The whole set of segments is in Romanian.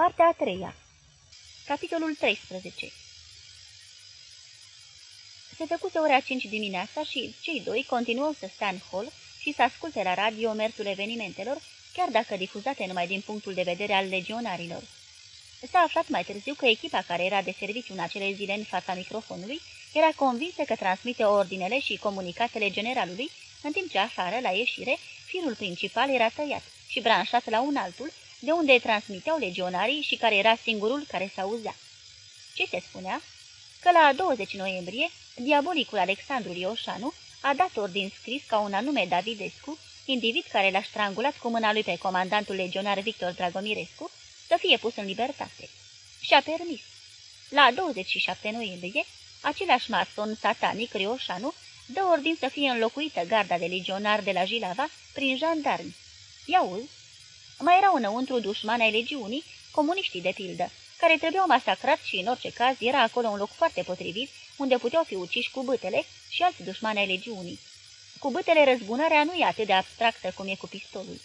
Partea a treia Capitolul 13 Se făcuse ora 5 dimineața și cei doi continuau să stea în hol și să asculte la radio mersul evenimentelor, chiar dacă difuzate numai din punctul de vedere al legionarilor. S-a aflat mai târziu că echipa care era de serviciu în acele zile în fața microfonului era convinsă că transmite ordinele și comunicatele generalului, în timp ce afară, la ieșire, firul principal era tăiat și branșat la un altul, de unde transmiteau legionarii și care era singurul care s-auzea. Ce se spunea? Că la 20 noiembrie, diabolicul Alexandru Ioșanu a dat ordin scris ca un anume Davidescu, individ care l-a strangulat cu mâna lui pe comandantul legionar Victor Dragomirescu, să fie pus în libertate. Și-a permis. La 27 noiembrie, același mason satanic Rioșanu dă ordin să fie înlocuită garda de legionar de la Jilava prin jandarmi. Iauzi, mai erau înăuntru dușmani ai legiunii, comuniștii de pildă, care trebuiau masacrați și în orice caz era acolo un loc foarte potrivit unde puteau fi uciși cu bătele și alți dușmani ai legiunii. Cu bătele răzbunarea nu e atât de abstractă cum e cu pistolul.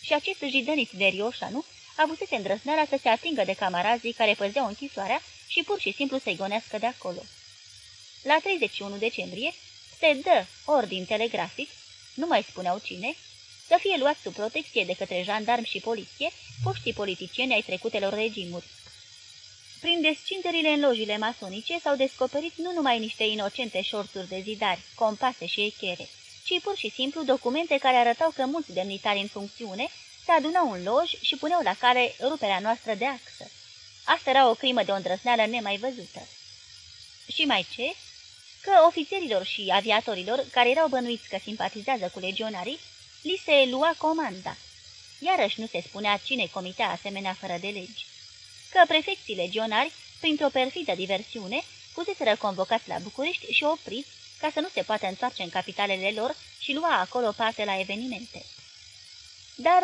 Și acest jidănit de Rioșanu avusese îndrăsneala să se atingă de camarazii care păzeau închisoarea și pur și simplu să-i gonească de acolo. La 31 decembrie se dă ordin telegrafic, nu mai spuneau cine, să fie luat sub protecție de către jandarmi și poliție foștii politicieni ai trecutelor regimuri. Prin descinderile în lojile masonice s-au descoperit nu numai niște inocente șorțuri de zidari, compase și echere, ci pur și simplu documente care arătau că mulți demnitari în funcțiune se adunau în loj și puneau la care ruperea noastră de axă. Asta era o crimă de o îndrăsneală nemai văzută. Și mai ce? Că ofițerilor și aviatorilor, care erau bănuiți că simpatizează cu legionarii, li se lua comanda. Iarăși nu se spunea cine comitea asemenea fără de legi. Că prefecții legionari, printr-o perfidă diversiune, fuseseră convocați la București și opriți ca să nu se poată întoarce în capitalele lor și lua acolo parte la evenimente. Dar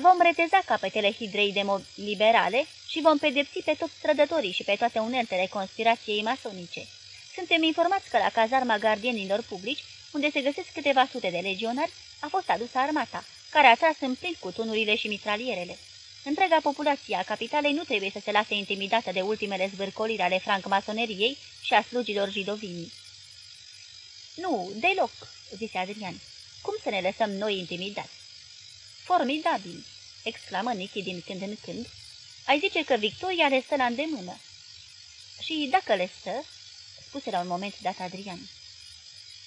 vom reteza capetele hidrei de liberale și vom pedepsi pe toți strădătorii și pe toate uneltele conspirației masonice. Suntem informați că la cazarma gardienilor publici, unde se găsesc câteva sute de legionari, a fost adusă armata, care a tras în plin cu tunurile și mitralierele. Întreaga populație a capitalei nu trebuie să se lase intimidată de ultimele zvârcoliri ale francmasoneriei și a slugilor jidovinii. Nu, deloc, zise Adrian. Cum să ne lăsăm noi intimidați? Formidabil, exclamă Nichi din când în când. Ai zice că Victoria le stă la îndemână. Și dacă le stă, spuse la un moment dat Adrian.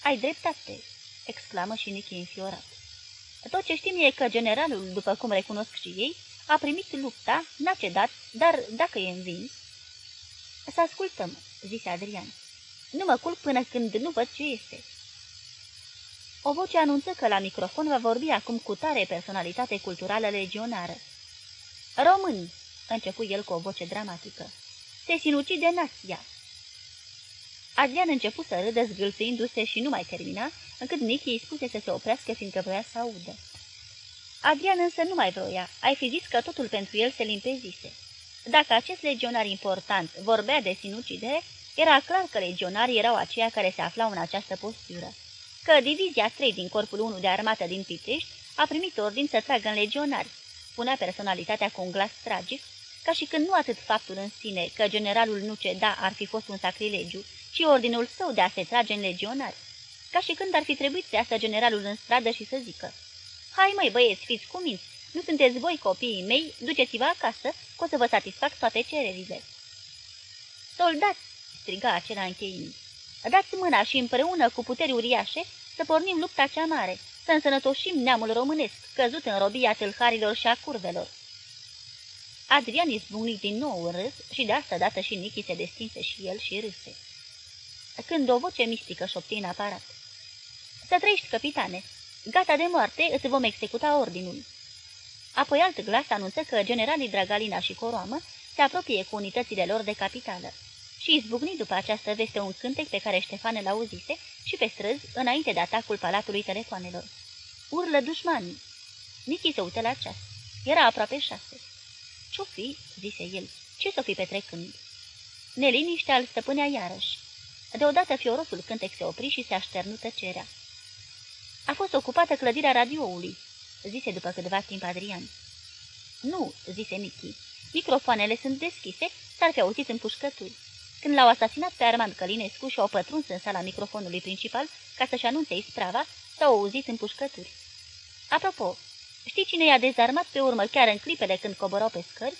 Ai dreptate, exclamă și Nichi înfiorat. Tot ce știm e că generalul, după cum recunosc și ei, a primit lupta, n-a cedat, dar dacă e învins... Să ascultăm, zise Adrian. Nu mă culc până când nu văd ce este. O voce anunță că la microfon va vorbi acum cu tare personalitate culturală legionară. Român, începu el cu o voce dramatică, se sinucide nația. Adrian început să râdă zgâlțuindu-se și nu mai termina, încât Nicky îi spuse să se oprească fiindcă voia să audă. Adrian însă nu mai vroia, ai fi zis că totul pentru el se limpezise. Dacă acest legionar important vorbea de sinucidere, era clar că legionarii erau aceia care se aflau în această postură. Că divizia 3 din Corpul 1 de Armată din Pitești a primit ordin să tragă în legionari, spunea personalitatea cu un glas tragic, ca și când nu atât faptul în sine că generalul nu ceda ar fi fost un sacrilegiu, ci ordinul său de a se trage în legionari. Ca și când ar fi trebuit să iasă generalul în stradă și să zică Hai măi băieți, fiți cuminți, nu sunteți voi copiii mei, duceți-vă acasă, că o să vă satisfac toate cererile. Soldați, striga acela încheind, dați mâna și împreună cu puteri uriașe să pornim lupta cea mare, să însănătoșim neamul românesc, căzut în robia tâlharilor și a curvelor. Adrian izbucni din nou în râs și de asta dată și Nichi se destinse și el și râse. Când o voce mistică șopti în aparat. Să trăiești, capitane! Gata de moarte, îți vom executa ordinul. Apoi alt glas anunță că generalii Dragalina și Coroamă se apropie cu unitățile lor de capitală și izbucni după această veste un cântec pe care Ștefan îl auzise și pe străzi, înainte de atacul palatului telefoanelor. Urlă dușmanii! Nichi se uită la ceas. Era aproape șase. Ce-o fi?" zise el. Ce s-o fi petrecând?" Neliniștea îl stăpânea iarăși. Deodată fiorosul cântec se opri și se așternu tăcerea. A fost ocupată clădirea radioului," zise după câteva timp Adrian. Nu," zise Michi, Microfoanele sunt deschise, s-ar fi auzit împușcături. Când l-au asasinat pe Armand Călinescu și au pătruns în sala microfonului principal ca să-și anunțe isprava, s-au auzit împușcături. Apropo, știi cine i-a dezarmat pe urmă chiar în clipele când coborau pe scări?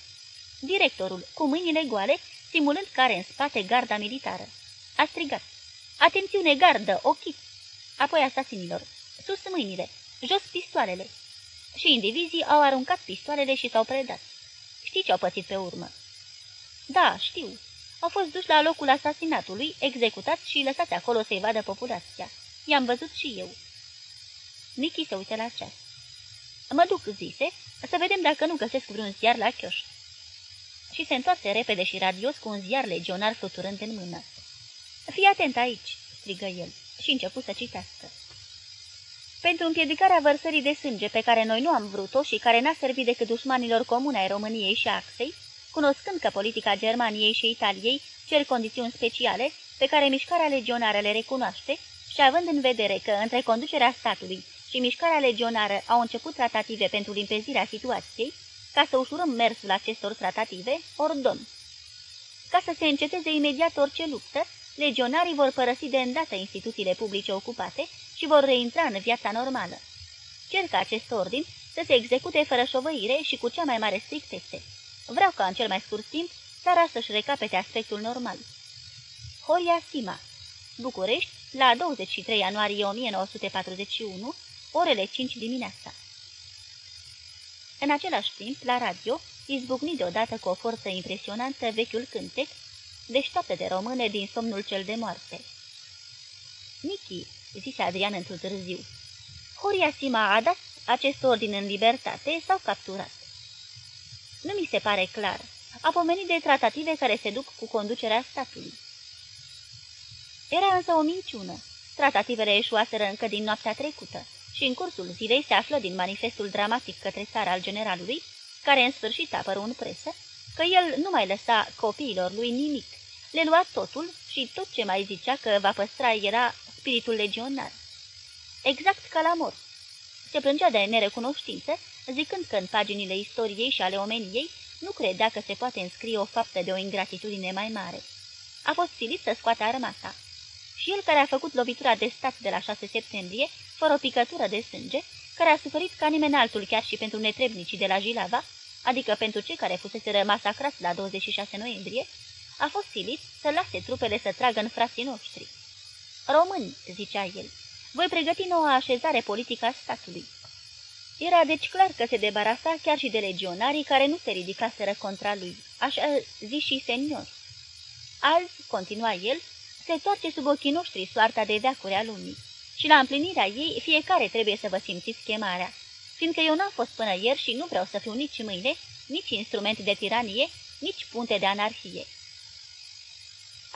Directorul, cu mâinile goale, simulând care în spate garda militară. A strigat. Atențiune, gardă, ochii! Apoi asasinilor. Sus mâinile, jos pistoalele. Și indivizii au aruncat pistoalele și s-au predat. Știi ce au pățit pe urmă? Da, știu. Au fost duși la locul asasinatului, executați și lăsați acolo să-i vadă populația. I-am văzut și eu. Nichi se uită la ceas. Mă duc, zise, să vedem dacă nu găsesc vreun ziar la chioș. Și se întoarse repede și radios cu un ziar legionar fluturând în mână. Fii atent aici!" strigă el și început să citească. Pentru împiedicarea vărsării de sânge pe care noi nu am vrut-o și care n-a servit decât dușmanilor comune ai României și Axei, cunoscând că politica Germaniei și Italiei cer condiții speciale pe care mișcarea legionară le recunoaște și având în vedere că între conducerea statului și mișcarea legionară au început tratative pentru limpezirea situației, ca să ușurăm mersul acestor tratative, ordon. Ca să se înceteze imediat orice luptă, legionarii vor părăsi de îndată instituțiile publice ocupate și vor reintra în viața normală. Cer ca acest ordin să se execute fără șovăire și cu cea mai mare strictețe. Vreau ca în cel mai scurt timp țara să-și recapete aspectul normal. Horia Sima București, la 23 ianuarie 1941, orele 5 dimineața. În același timp, la radio, izbucni deodată cu o forță impresionantă vechiul cântec, deșteaptă de române din somnul cel de moarte. Nichi, zise Adrian într-un târziu, Horia Sima a dat acest ordin în libertate sau capturat? Nu mi se pare clar. A pomenit de tratative care se duc cu conducerea statului. Era însă o minciună. Tratativele eșuaseră încă din noaptea trecută și în cursul zilei se află din manifestul dramatic către țara al generalului, care în sfârșit apărut în presă, că el nu mai lăsa copiilor lui nimic, le lua totul și tot ce mai zicea că va păstra era spiritul legionar. Exact ca la mor. Se plângea de nerecunoștință, zicând că în paginile istoriei și ale omeniei nu credea că se poate înscrie o faptă de o ingratitudine mai mare. A fost silit să scoată armata. Și el care a făcut lovitura de stat de la 6 septembrie, fără o picătură de sânge, care a suferit ca nimeni altul chiar și pentru netrebnicii de la Jilava, adică pentru cei care fusese masacrați la 26 noiembrie, a fost silit să lase trupele să tragă în frații noștri. Români, zicea el, voi pregăti noua așezare politică a statului. Era deci clar că se debarasa chiar și de legionarii care nu se ridicaseră contra lui, așa zi și senior. Azi, continua el, se toarce sub ochii noștri soarta de veacuri a lumii și la împlinirea ei fiecare trebuie să vă simțiți chemarea, fiindcă eu n-am fost până ieri și nu vreau să fiu nici mâine, nici instrument de tiranie, nici punte de anarhie.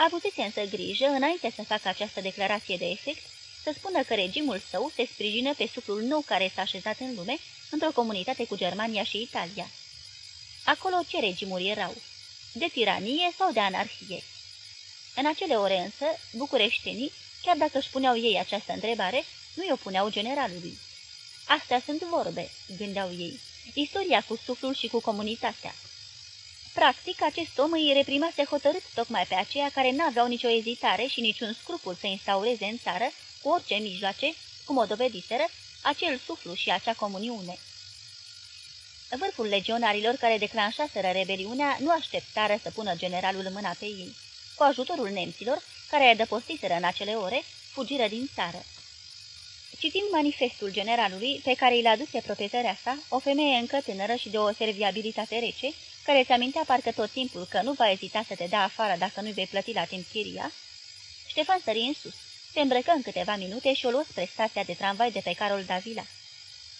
Avusese însă grijă, înainte să facă această declarație de efect, să spună că regimul său se sprijină pe suflul nou care s-a așezat în lume, într-o comunitate cu Germania și Italia. Acolo ce regimuri erau? De tiranie sau de anarhie? În acele ore însă, bucureștenii, chiar dacă își puneau ei această întrebare, nu i-o puneau generalului. Astea sunt vorbe, gândeau ei, istoria cu suflul și cu comunitatea. Practic, acest om îi reprimase hotărât tocmai pe aceia care n-aveau nicio ezitare și niciun scrupul să instaureze în țară, cu orice mijloace, cum o dovediseră, acel suflu și acea comuniune. Vârful legionarilor care declanșaseră rebeliunea nu așteptară să pună generalul mâna pe ei. Cu ajutorul nemților, care adăpostiseră în acele ore, fugiră din țară. Citind manifestul generalului pe care îl aduse proprietarea sa, o femeie încă tânără și de o serviabilitate rece, care îți amintea parcă tot timpul că nu va ezita să te dea afară dacă nu vei plăti la timp chiria, Ștefan sări în sus, se îmbrăcă în câteva minute și o luă spre stația de tramvai de pe Carol Davila.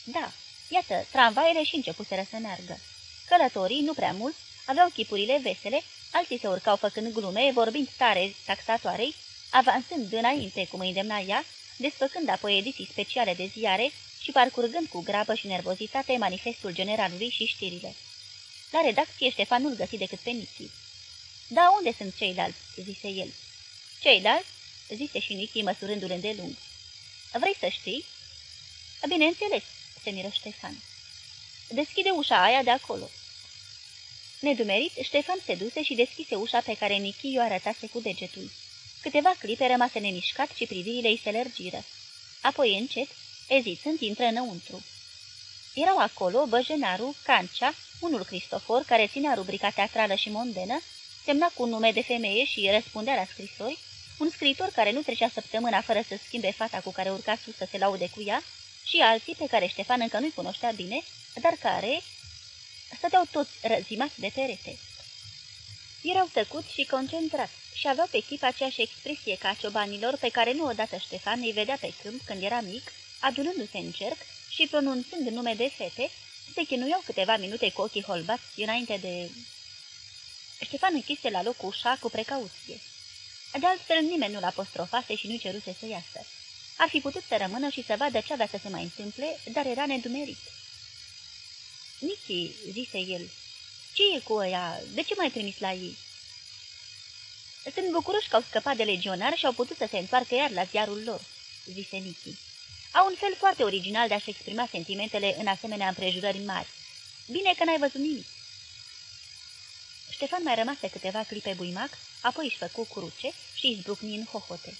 Da, iată, tramvaiele și începuseră să meargă. Călătorii, nu prea mulți, aveau chipurile vesele, alții se urcau făcând glume, vorbind tare taxatoarei, avansând înainte, cum îi îndemna ea, desfăcând apoi ediții speciale de ziare și parcurgând cu grabă și nervozitate manifestul generalului și știrile. La redacție Ștefan nu-l găsi decât pe Nichi. Da, unde sunt ceilalți?" zise el. Ceilalți?" zise și Nichi măsurându-l îndelung. Vrei să știi?" Bineînțeles," se miră Ștefan. Deschide ușa aia de acolo." Nedumerit, Ștefan se duse și deschise ușa pe care Nichi i-o arătase cu degetul. Câteva clipe rămase nemișcat și privirile îi se lărgiră. Apoi, încet, ezițând, intră înăuntru. Erau acolo Băjenaru, Cancea, unul Cristofor, care ținea rubrica teatrală și mondenă, semna cu un nume de femeie și răspundea la scrisori, un scriitor care nu trecea săptămâna fără să schimbe fata cu care urca sus să se laude cu ea, și alții pe care Ștefan încă nu-i cunoștea bine, dar care stăteau toți răzimați de perete. Erau tăcuți și concentrați și aveau pe chip aceeași expresie ca ciobanilor pe care nu odată Ștefan îi vedea pe câmp când era mic, adunându-se în cerc și pronunțând nume de fete, se chinuiau câteva minute cu ochii holbați înainte de... Ștefan închise la loc ușa cu precauție. De altfel nimeni nu-l apostrofase și nu ceruse să iasă. Ar fi putut să rămână și să vadă ce avea să se mai întâmple, dar era nedumerit. Nichi, zise el, ce e cu ăia? De ce mai trimis la ei?" Sunt bucuroși că au scăpat de legionari și au putut să se întoarcă iar la ziarul lor," zise Nichi. Au un fel foarte original de a-și exprima sentimentele în asemenea împrejurări mari. Bine că n-ai văzut nimic." Ștefan mai rămase câteva clipe buimac, apoi își făcu cruce și izbucni în hohote.